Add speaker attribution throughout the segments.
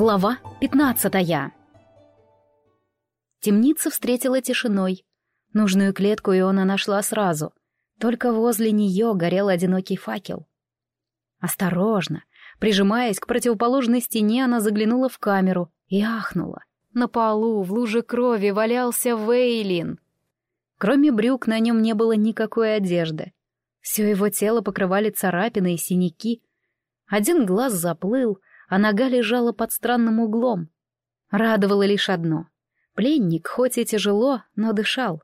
Speaker 1: Глава пятнадцатая. Темница встретила тишиной. Нужную клетку Иона нашла сразу. Только возле нее горел одинокий факел. Осторожно, прижимаясь к противоположной стене, она заглянула в камеру и ахнула. На полу в луже крови валялся Вейлин. Кроме брюк на нем не было никакой одежды. Все его тело покрывали царапины и синяки. Один глаз заплыл, а нога лежала под странным углом. Радовало лишь одно. Пленник, хоть и тяжело, но дышал.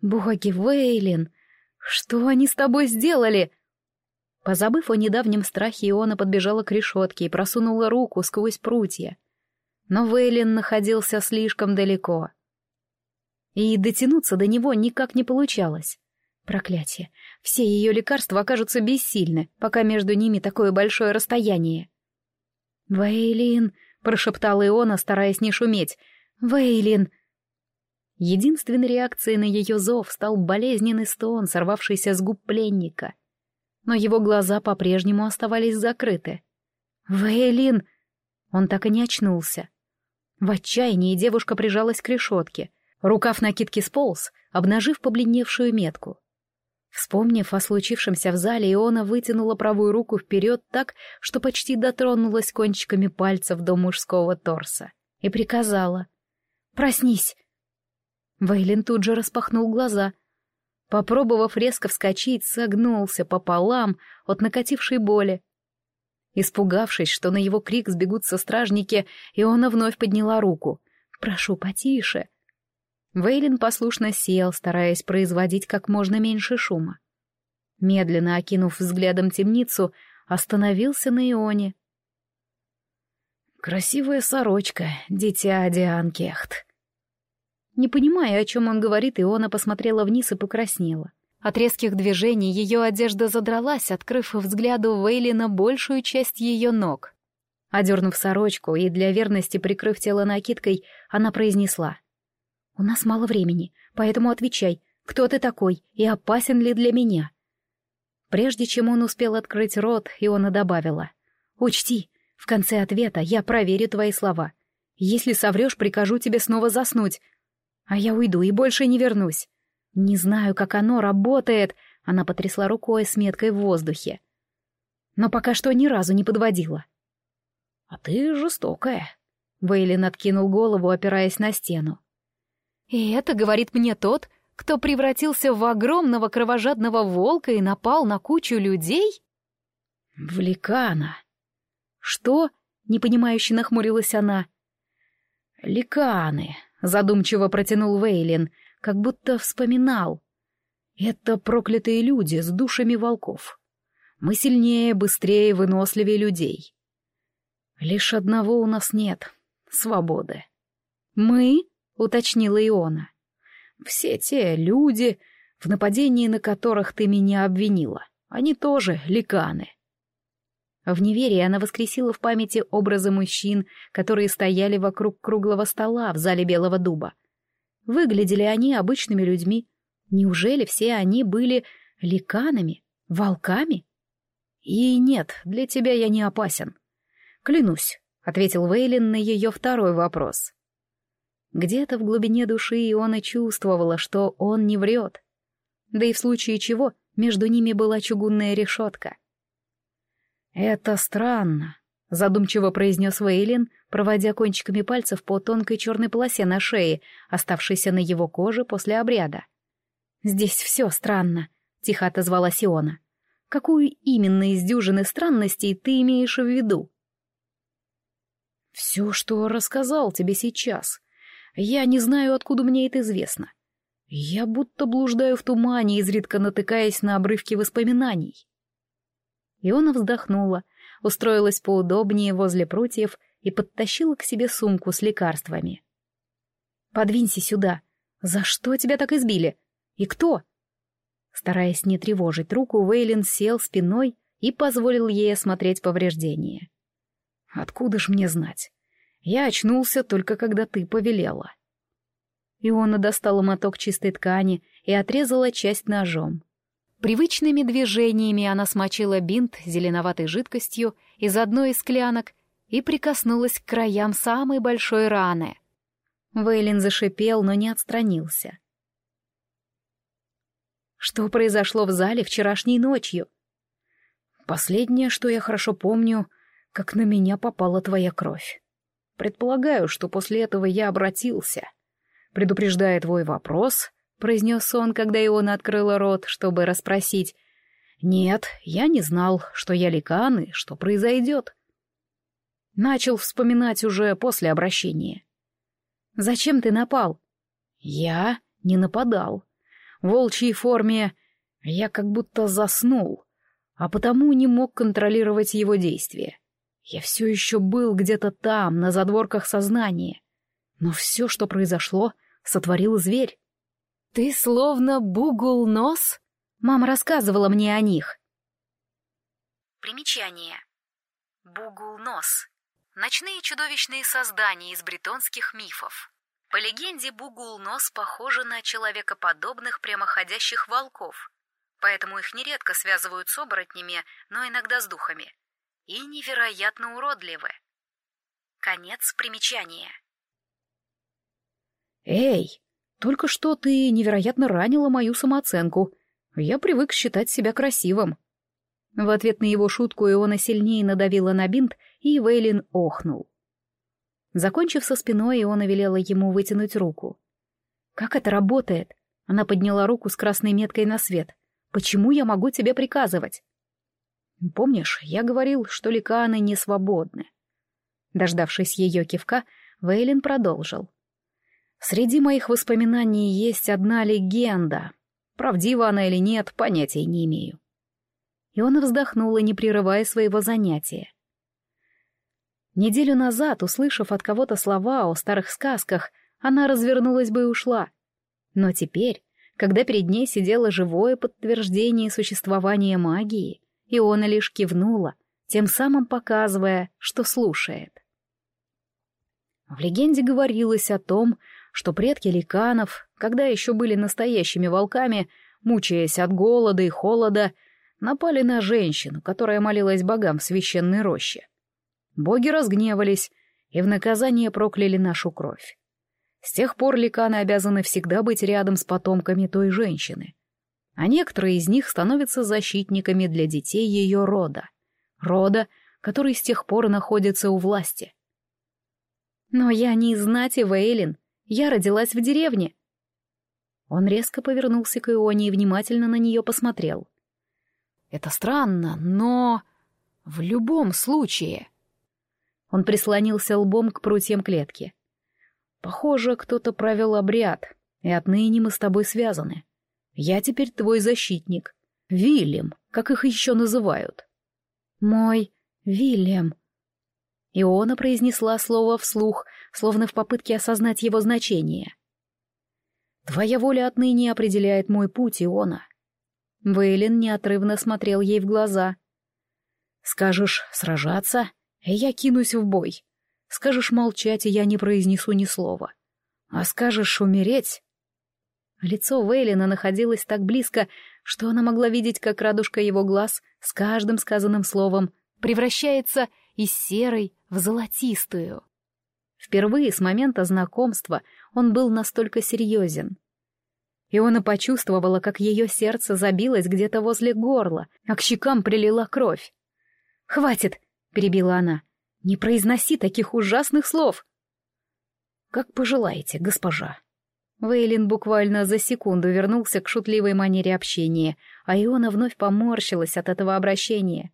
Speaker 1: «Боги, Вейлин, что они с тобой сделали?» Позабыв о недавнем страхе, Иона подбежала к решетке и просунула руку сквозь прутья. Но Вейлин находился слишком далеко. И дотянуться до него никак не получалось. Проклятие. Все ее лекарства окажутся бессильны, пока между ними такое большое расстояние. «Вейлин!» — прошептала Иона, стараясь не шуметь. «Вейлин!» Единственной реакцией на ее зов стал болезненный стон, сорвавшийся с губ пленника. Но его глаза по-прежнему оставались закрыты. «Вейлин!» Он так и не очнулся. В отчаянии девушка прижалась к решетке. Рукав накидки сполз, обнажив побледневшую метку. Вспомнив о случившемся в зале, Иона вытянула правую руку вперед так, что почти дотронулась кончиками пальцев до мужского торса, и приказала «Проснись!». Вейлин тут же распахнул глаза. Попробовав резко вскочить, согнулся пополам от накатившей боли. Испугавшись, что на его крик сбегутся стражники, Иона вновь подняла руку. «Прошу, потише!» Вейлин послушно сел, стараясь производить как можно меньше шума. Медленно окинув взглядом темницу, остановился на Ионе. «Красивая сорочка, дитя Диан Кехт». Не понимая, о чем он говорит, Иона посмотрела вниз и покраснела. От резких движений ее одежда задралась, открыв взгляду Вейлина большую часть ее ног. Одернув сорочку и для верности прикрыв тело накидкой, она произнесла — «У нас мало времени, поэтому отвечай, кто ты такой и опасен ли для меня?» Прежде чем он успел открыть рот, Иона добавила. «Учти, в конце ответа я проверю твои слова. Если соврешь, прикажу тебе снова заснуть. А я уйду и больше не вернусь. Не знаю, как оно работает», — она потрясла рукой с меткой в воздухе. «Но пока что ни разу не подводила». «А ты жестокая», — Вейлин откинул голову, опираясь на стену. И это говорит мне тот, кто превратился в огромного кровожадного волка и напал на кучу людей? В ликана. Что? Непонимающе нахмурилась она. Ликаны, задумчиво протянул Вейлин, как будто вспоминал. Это проклятые люди с душами волков. Мы сильнее, быстрее, выносливее людей. Лишь одного у нас нет — свободы. Мы? — уточнила Иона. «Все те люди, в нападении на которых ты меня обвинила, они тоже ликаны». В неверии она воскресила в памяти образы мужчин, которые стояли вокруг круглого стола в зале Белого Дуба. Выглядели они обычными людьми. Неужели все они были ликанами, волками? И нет, для тебя я не опасен. Клянусь, — ответил Вейлин на ее второй вопрос. Где-то в глубине души Иона чувствовала, что он не врет. Да и в случае чего между ними была чугунная решетка. «Это странно», — задумчиво произнес Вейлин, проводя кончиками пальцев по тонкой черной полосе на шее, оставшейся на его коже после обряда. «Здесь все странно», — тихо отозвалась Иона. «Какую именно из дюжины странностей ты имеешь в виду?» «Все, что рассказал тебе сейчас», я не знаю, откуда мне это известно. Я будто блуждаю в тумане, изредка натыкаясь на обрывки воспоминаний. Иона вздохнула, устроилась поудобнее возле прутьев и подтащила к себе сумку с лекарствами. «Подвинься сюда. За что тебя так избили? И кто?» Стараясь не тревожить руку, Вейлин сел спиной и позволил ей осмотреть повреждения. «Откуда ж мне знать? Я очнулся только когда ты повелела. Иона достала моток чистой ткани и отрезала часть ножом. Привычными движениями она смочила бинт зеленоватой жидкостью из одной из склянок и прикоснулась к краям самой большой раны. Вейлин зашипел, но не отстранился. Что произошло в зале вчерашней ночью? Последнее, что я хорошо помню, как на меня попала твоя кровь. Предполагаю, что после этого я обратился. Предупреждая твой вопрос, произнес он, когда Иона открыла рот, чтобы расспросить. Нет, я не знал, что я ликан и что произойдет. Начал вспоминать уже после обращения. «Зачем ты напал?» «Я не нападал. В волчьей форме я как будто заснул, а потому не мог контролировать его действия. Я все еще был где-то там, на задворках сознания. Но все, что произошло, сотворил зверь. «Ты словно бугул-нос?» Мама рассказывала мне о них.
Speaker 2: Примечание. Бугул-нос. Ночные чудовищные создания из бретонских мифов. По легенде, Бугул-нос похожи на человекоподобных прямоходящих волков, поэтому их нередко связывают с оборотнями, но иногда с духами. И невероятно уродливы. Конец примечания.
Speaker 1: «Эй, только что ты невероятно ранила мою самооценку. Я привык считать себя красивым». В ответ на его шутку Иона сильнее надавила на бинт, и Вейлин охнул. Закончив со спиной, Иона велела ему вытянуть руку. «Как это работает?» Она подняла руку с красной меткой на свет. «Почему я могу тебе приказывать?» «Помнишь, я говорил, что ликаны не свободны?» Дождавшись ее кивка, Вейлин продолжил. «Среди моих воспоминаний есть одна легенда. Правдива она или нет, понятия не имею и он вздохнула, не прерывая своего занятия. Неделю назад, услышав от кого-то слова о старых сказках, она развернулась бы и ушла. Но теперь, когда перед ней сидело живое подтверждение существования магии, Иона лишь кивнула, тем самым показывая, что слушает. В легенде говорилось о том, что предки ликанов, когда еще были настоящими волками, мучаясь от голода и холода, напали на женщину, которая молилась богам в священной роще. Боги разгневались и в наказание прокляли нашу кровь. С тех пор ликаны обязаны всегда быть рядом с потомками той женщины. А некоторые из них становятся защитниками для детей ее рода. Рода, который с тех пор находится у власти. «Но я не из знати Вейлин. Я родилась в деревне». Он резко повернулся к Ионе и внимательно на нее посмотрел. Это странно, но... В любом случае... Он прислонился лбом к прутьям клетки. Похоже, кто-то провел обряд, и отныне мы с тобой связаны. Я теперь твой защитник. Вильям, как их еще называют. Мой Вильям. Иона произнесла слово вслух, словно в попытке осознать его значение. Твоя воля отныне определяет мой путь, Иона. Вейлин неотрывно смотрел ей в глаза. «Скажешь сражаться, и я кинусь в бой. Скажешь молчать, и я не произнесу ни слова. А скажешь умереть...» Лицо Вейлина находилось так близко, что она могла видеть, как радужка его глаз с каждым сказанным словом превращается из серой в золотистую. Впервые с момента знакомства он был настолько серьезен. Иона почувствовала, как ее сердце забилось где-то возле горла, а к щекам прилила кровь. «Хватит!» — перебила она. «Не произноси таких ужасных слов!» «Как пожелаете, госпожа». Вейлин буквально за секунду вернулся к шутливой манере общения, а Иона вновь поморщилась от этого обращения.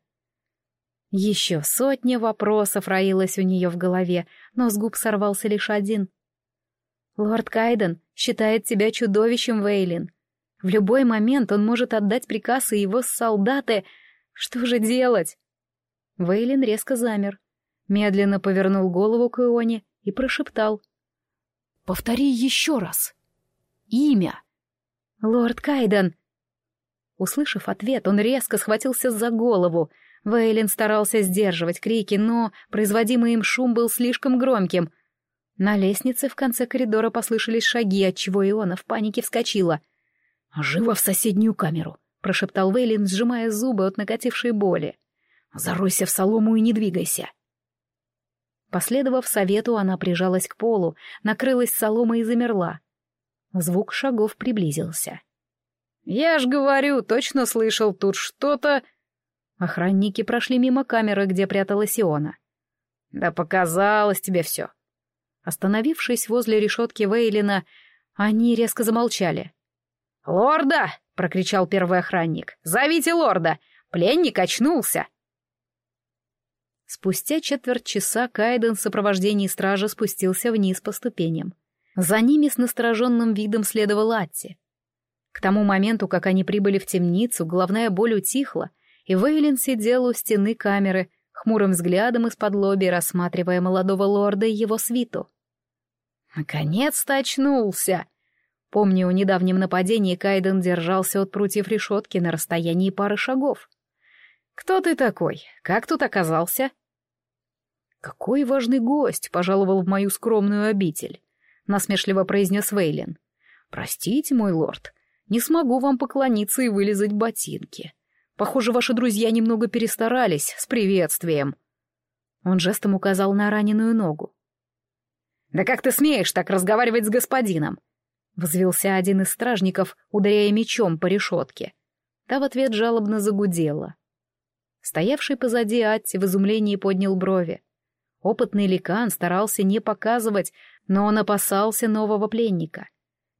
Speaker 1: Еще сотня вопросов роилась у нее в голове, но с губ сорвался лишь один — Лорд Кайден считает тебя чудовищем, Вейлин. В любой момент он может отдать приказ, и его солдаты... Что же делать? Вейлин резко замер, медленно повернул голову к Ионе и прошептал. «Повтори еще раз. Имя». «Лорд Кайден». Услышав ответ, он резко схватился за голову. Вейлин старался сдерживать крики, но производимый им шум был слишком громким — на лестнице в конце коридора послышались шаги, отчего Иона в панике вскочила. «Живо в соседнюю камеру!» — прошептал Вейлин, сжимая зубы от накатившей боли. «Заройся в солому и не двигайся!» Последовав совету, она прижалась к полу, накрылась соломой и замерла. Звук шагов приблизился.
Speaker 3: «Я ж говорю, точно слышал, тут что-то...»
Speaker 1: Охранники прошли мимо камеры, где пряталась Иона.
Speaker 3: «Да показалось тебе все».
Speaker 1: Остановившись возле решетки Вейлина, они резко замолчали.
Speaker 3: «Лорда!» — прокричал первый охранник. «Зовите лорда! Пленник очнулся!»
Speaker 1: Спустя четверть часа Кайден в сопровождении стража спустился вниз по ступеням. За ними с настороженным видом следовал Атти. К тому моменту, как они прибыли в темницу, головная боль утихла, и Вейлин сидел у стены камеры, хмурым взглядом из-под лоби рассматривая молодого лорда и его свиту.
Speaker 3: «Наконец-то очнулся!»
Speaker 1: Помня о недавнем нападении, Кайден держался от прутьев решетки на расстоянии пары шагов.
Speaker 3: «Кто ты такой? Как тут оказался?»
Speaker 1: «Какой важный гость пожаловал в мою скромную обитель», — насмешливо произнес Вейлин. «Простите, мой лорд, не смогу вам поклониться и вылезать ботинки. Похоже, ваши друзья немного перестарались с приветствием». Он жестом указал на раненую ногу.
Speaker 3: «Да как ты смеешь так разговаривать с господином?»
Speaker 1: Взвился один из стражников, ударяя мечом по решетке. Та в ответ жалобно загудела. Стоявший позади Атти в изумлении поднял брови. Опытный ликан старался не показывать, но он опасался нового пленника.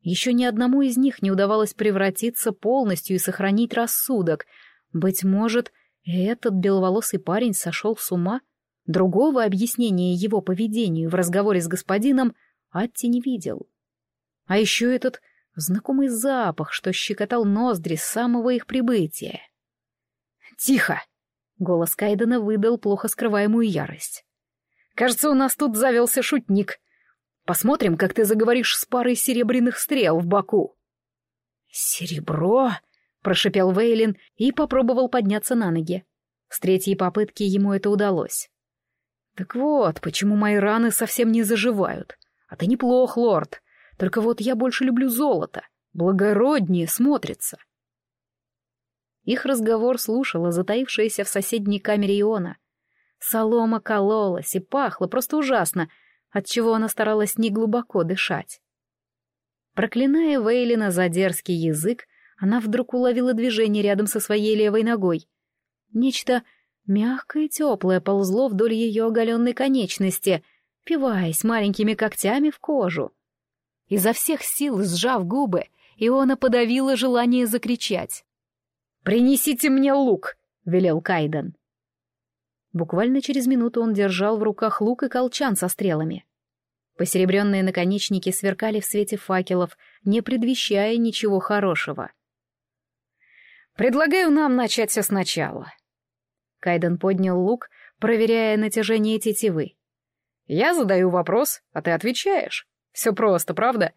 Speaker 1: Еще ни одному из них не удавалось превратиться полностью и сохранить рассудок. Быть может, этот беловолосый парень сошел с ума? Другого объяснения его поведению в разговоре с господином Атти не видел. А еще этот знакомый запах, что щекотал ноздри с самого их прибытия.
Speaker 3: «Тихо!» — голос Кайдена выдал плохо скрываемую ярость. «Кажется, у нас тут завелся шутник. Посмотрим, как ты заговоришь с парой серебряных стрел в боку».
Speaker 1: «Серебро?» — прошипел Вейлин и попробовал подняться на ноги. С третьей попытки ему это удалось. «Так вот, почему мои раны совсем не заживают. А ты неплох, лорд. Только вот я больше люблю золото. Благороднее смотрится». Их разговор слушала затаившаяся в соседней камере Иона. Солома кололась и пахла просто ужасно, отчего она старалась неглубоко дышать. Проклиная Вейлина за дерзкий язык, она вдруг уловила движение рядом со своей левой ногой. Нечто мягкое и теплое ползло вдоль ее оголенной конечности, пиваясь маленькими когтями в кожу. Изо всех сил сжав губы, Иона подавила желание закричать.
Speaker 3: «Принесите мне лук!» — велел Кайден.
Speaker 1: Буквально через минуту он держал в руках лук и колчан со стрелами. Посеребренные наконечники сверкали в свете факелов, не предвещая ничего хорошего.
Speaker 3: «Предлагаю нам начать все сначала».
Speaker 1: Кайден поднял лук, проверяя натяжение тетивы.
Speaker 3: «Я задаю вопрос, а ты отвечаешь. Все просто, правда?»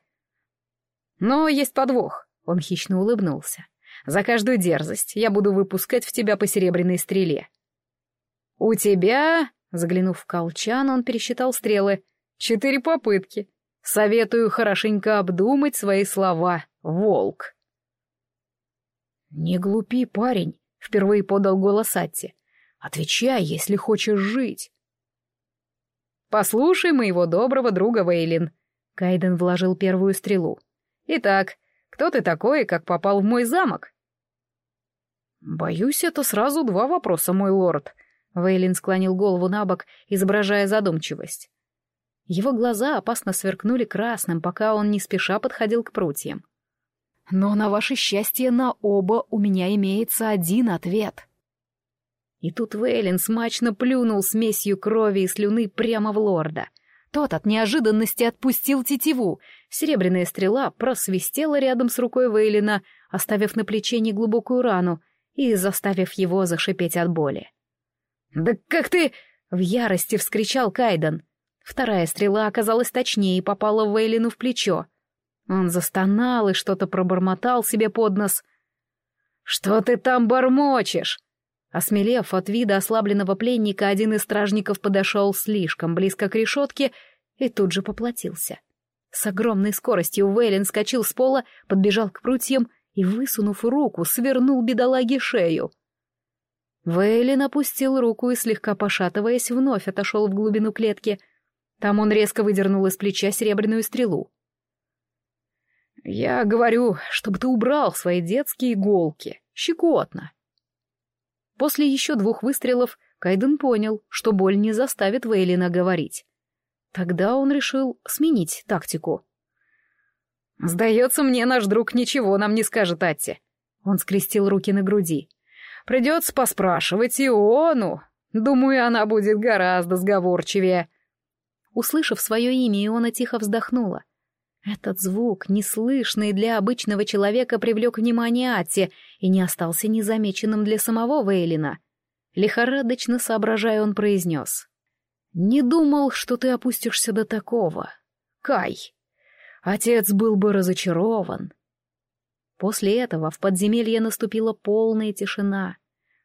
Speaker 3: «Но есть подвох», — он хищно улыбнулся. «За каждую дерзость я буду выпускать в тебя по серебряной стреле. «У тебя...» — заглянув в колчан, он пересчитал стрелы. «Четыре попытки. Советую хорошенько обдумать свои слова, волк».
Speaker 1: «Не глупи, парень», — впервые подал голос Атти. «Отвечай, если хочешь жить».
Speaker 3: «Послушай моего доброго друга Вейлин», — Кайден вложил первую стрелу. «Итак, кто ты такой и как попал в мой замок?»
Speaker 1: «Боюсь, это сразу два вопроса, мой лорд», Вейлин склонил голову на бок, изображая задумчивость. Его глаза опасно сверкнули красным, пока он не спеша подходил к прутьям. «Но на ваше счастье на оба у меня имеется один ответ». И тут Вейлин смачно плюнул смесью крови и слюны прямо в лорда. Тот от неожиданности отпустил тетиву. Серебряная стрела просвистела рядом с рукой Вейлина, оставив на плече неглубокую рану и заставив его зашипеть от боли.
Speaker 3: «Да как ты...» — в ярости вскричал Кайден.
Speaker 1: Вторая стрела оказалась точнее и попала Вейлину в плечо. Он застонал и что-то пробормотал себе под нос.
Speaker 3: «Что ты там бормочешь?»
Speaker 1: Осмелев от вида ослабленного пленника, один из стражников подошел слишком близко к решетке и тут же поплатился. С огромной скоростью Вейлин скочил с пола, подбежал к прутьям и, высунув руку, свернул бедолаге шею. Вейлин опустил руку и, слегка пошатываясь, вновь отошел в глубину клетки. Там он резко выдернул из плеча серебряную стрелу.
Speaker 3: «Я говорю, чтобы ты убрал свои детские иголки. Щекотно».
Speaker 1: После еще двух выстрелов Кайден понял, что боль не заставит Вейлина говорить. Тогда он решил сменить тактику.
Speaker 3: «Сдается мне, наш друг ничего нам не скажет Атти». Он скрестил руки на груди. «Придется поспрашивать Иону. Думаю, она будет гораздо сговорчивее».
Speaker 1: Услышав свое имя, Иона тихо вздохнула. Этот звук, неслышный для обычного человека, привлек внимание Атти и не остался незамеченным для самого Вейлина. Лихорадочно соображая, он произнес. «Не думал, что ты опустишься до такого. Кай, Отец был бы разочарован. После этого в подземелье наступила полная тишина.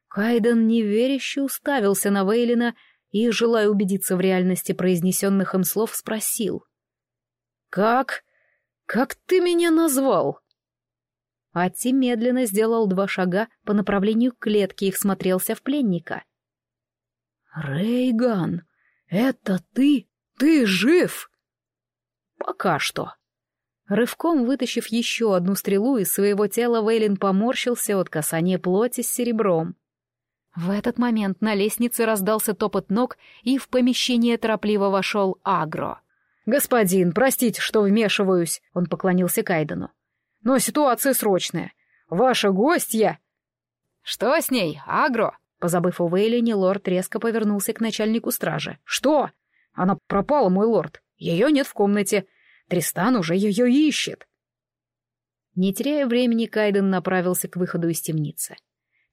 Speaker 1: Кайден неверяще уставился на Вейлина и, желая убедиться в реальности произнесенных им слов, спросил. «Как? Как ты меня назвал?» Ати медленно сделал два шага по направлению к клетке и всмотрелся в пленника. «Рейган, это ты? Ты жив?» «Пока что», Рывком вытащив еще одну стрелу из своего тела, Вейлин поморщился от касания плоти с серебром. В этот момент на лестнице раздался топот ног, и в помещение торопливо вошел Агро.
Speaker 3: «Господин, простите, что вмешиваюсь», — он поклонился Кайдену. «Но ситуация срочная. Ваша гостья...»
Speaker 1: «Что с ней, Агро?» Позабыв о Вейлине, лорд резко повернулся к начальнику стражи.
Speaker 3: «Что? Она пропала, мой лорд. Ее нет в комнате. Тристан уже ее ищет.
Speaker 1: Не теряя времени, Кайден направился к выходу из темницы.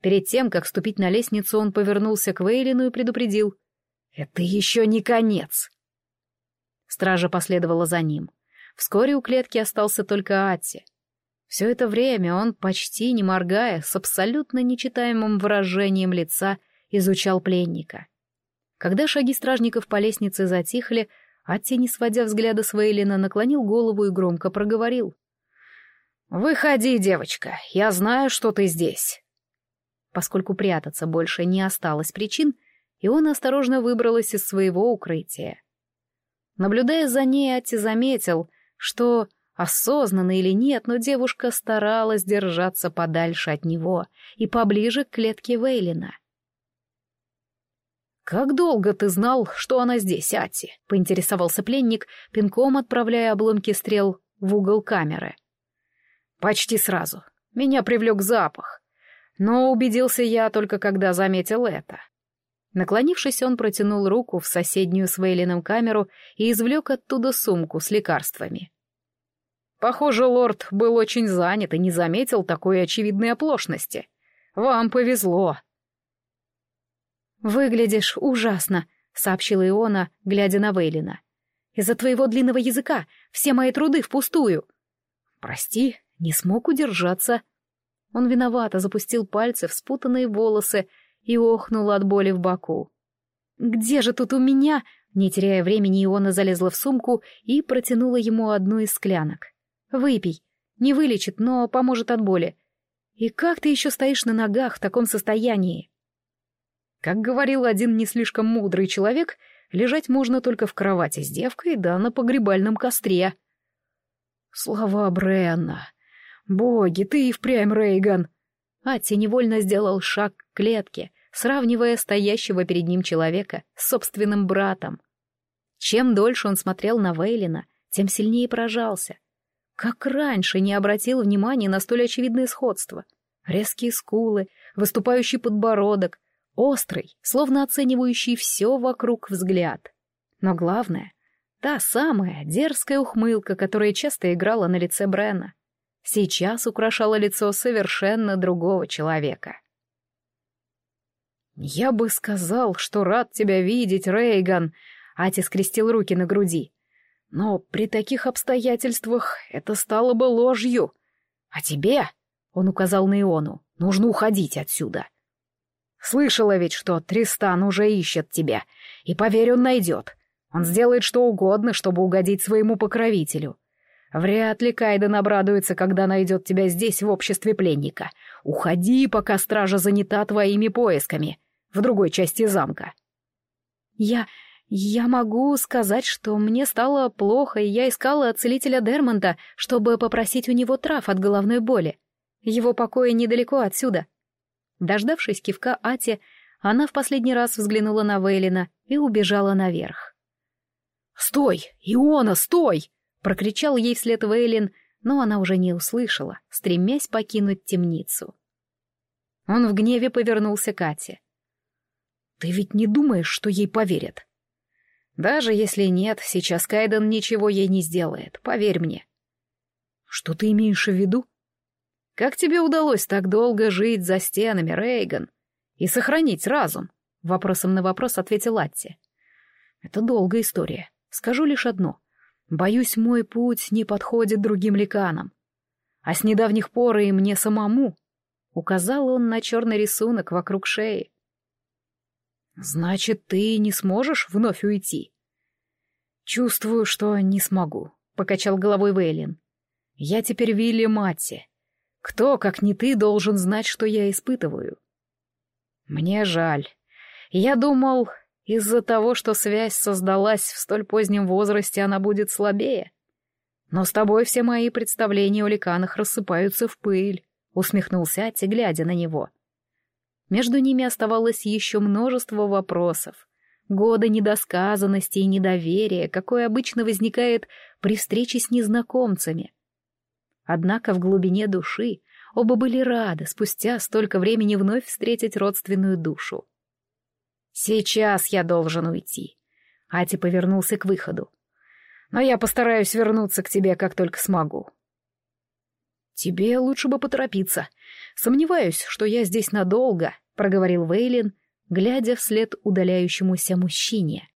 Speaker 1: Перед тем, как ступить на лестницу, он повернулся к Вейлину и предупредил. «Это еще не конец!» Стража последовала за ним. Вскоре у клетки остался только Атти. Все это время он, почти не моргая, с абсолютно нечитаемым выражением лица, изучал пленника. Когда шаги стражников по лестнице затихли, Атти, не сводя взгляда с Вейлина, наклонил голову и громко проговорил. «Выходи, девочка, я знаю, что ты здесь». Поскольку прятаться больше не осталось причин, и он осторожно выбралась из своего укрытия. Наблюдая за ней, Атти заметил, что, осознанно или нет, но девушка старалась держаться подальше от него и поближе к клетке Вейлина. «Как долго ты знал, что она здесь, Ати?» — поинтересовался пленник, пинком отправляя обломки стрел в угол камеры. «Почти сразу. Меня привлек запах. Но убедился я только когда заметил это». Наклонившись, он протянул руку в соседнюю с Вейлином камеру и извлек оттуда сумку с лекарствами. «Похоже, лорд был очень занят и не заметил такой очевидной оплошности. Вам повезло», «Выглядишь ужасно», — сообщила Иона, глядя на Вейлина. «Из-за твоего длинного языка все мои труды впустую». «Прости, не смог удержаться». Он виновато запустил пальцы в спутанные волосы и охнул от боли в боку. «Где же тут у меня?» Не теряя времени, Иона залезла в сумку и протянула ему одну из склянок. «Выпей. Не вылечит, но поможет от боли. И как ты еще стоишь на ногах в таком состоянии?»
Speaker 3: Как говорил один не слишком мудрый человек, лежать можно только в кровати с девкой, да на погребальном костре. Слова Бренна. Боги, ты и впрямь Рейган.
Speaker 1: Атти невольно сделал шаг к клетке, сравнивая стоящего перед ним человека с собственным братом. Чем дольше он смотрел на Вейлина, тем сильнее поражался. Как раньше не обратил внимания на столь очевидное сходство. Резкие скулы, выступающий подбородок, острый, словно оценивающий все вокруг взгляд. Но главное — та самая дерзкая ухмылка, которая часто играла на лице Брена, сейчас украшала лицо совершенно другого человека.
Speaker 3: «Я бы сказал, что рад тебя видеть, Рейган», — Ати скрестил руки на груди. «Но при таких обстоятельствах это стало бы ложью. А тебе, — он указал на Иону, — нужно уходить отсюда. Слышала ведь, что Тристан уже ищет тебя, и, поверь, он найдет. Он сделает что угодно, чтобы угодить своему покровителю. Вряд ли Кайден обрадуется, когда найдет тебя здесь в обществе пленника. Уходи, пока стража занята твоими поисками. В другой части замка.
Speaker 1: Я... я могу сказать, что мне стало плохо, и я искала целителя Дермонта, чтобы попросить у него трав от головной боли. Его покои недалеко отсюда. Дождавшись кивка Ати, она в последний раз взглянула на Вейлина и убежала наверх.
Speaker 3: «Стой! Иона, стой!»
Speaker 1: — прокричал ей вслед Вейлин, но она уже не услышала, стремясь покинуть темницу. Он в гневе повернулся к Ате.
Speaker 3: «Ты ведь не думаешь, что ей поверят?» «Даже если нет, сейчас Кайден ничего ей не сделает, поверь мне». «Что ты имеешь в виду?» «Как тебе удалось так долго жить за стенами, Рейган, и сохранить разум?» Вопросом на вопрос ответил Атти. «Это долгая история. Скажу лишь одно. Боюсь, мой путь не подходит другим ликанам. А с недавних пор и мне самому. Указал он на черный рисунок вокруг шеи. Значит, ты не сможешь вновь уйти? Чувствую, что не смогу, покачал головой Вейлин. Я теперь Вилли Матти. Кто, как не ты, должен знать, что я испытываю? Мне жаль. Я думал, из-за того, что связь создалась в столь позднем возрасте, она будет слабее. Но с тобой все мои представления о ликанах рассыпаются в пыль, — усмехнулся Ати, глядя на него. Между ними оставалось еще множество вопросов. Годы недосказанности и недоверия, какое обычно возникает при встрече с незнакомцами. Однако в глубине души оба были рады спустя столько времени вновь встретить родственную душу. «Сейчас я должен уйти». Ати повернулся к выходу. «Но я постараюсь вернуться к тебе, как только смогу». «Тебе лучше бы поторопиться. Сомневаюсь, что я здесь надолго», — проговорил Вейлин, глядя вслед удаляющемуся мужчине.